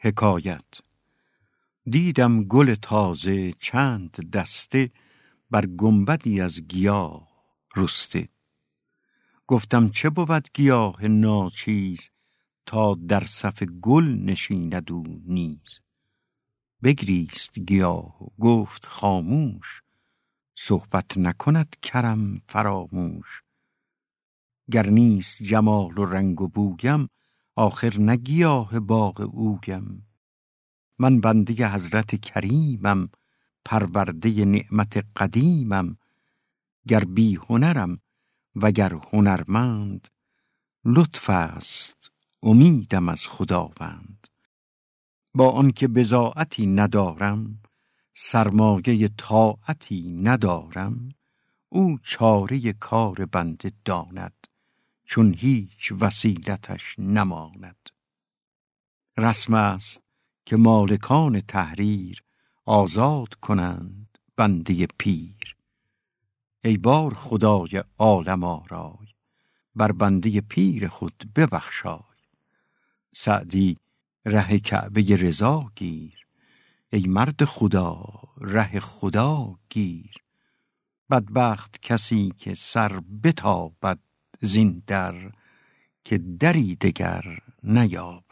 حکایت. دیدم گل تازه چند دسته بر گنبدی از گیاه رسته. گفتم چه بود گیاه ناچیز تا در صف گل نشیند او نیز؟ بگریست گیاه و گفت خاموش صحبت نکند کرم فراموش. گر نیست جمال و رنگ و بویم آخر نه گیاه باغ اویم من بنده حضرت کریمم پرورده نعمت قدیمم. گر بی هنرم وگر هنرمند لطف است امیدم از خداوند. با آنکه بضاعتی ندارم سرمایه طاعتی ندارم او چاره کار بنده داند. چون هیچ وسیلتش نماند. رسم است که مالکان تحریر آزاد کنند بنده پیر. ای بار خدای عالم آرای بر بنده پیر خود ببخشای. سعدی ره کعبه رضا گیر. ای مرد خدا ره خدا گیر. بدبخت کسی که سر بتابد زین در که دری دگر نیابد.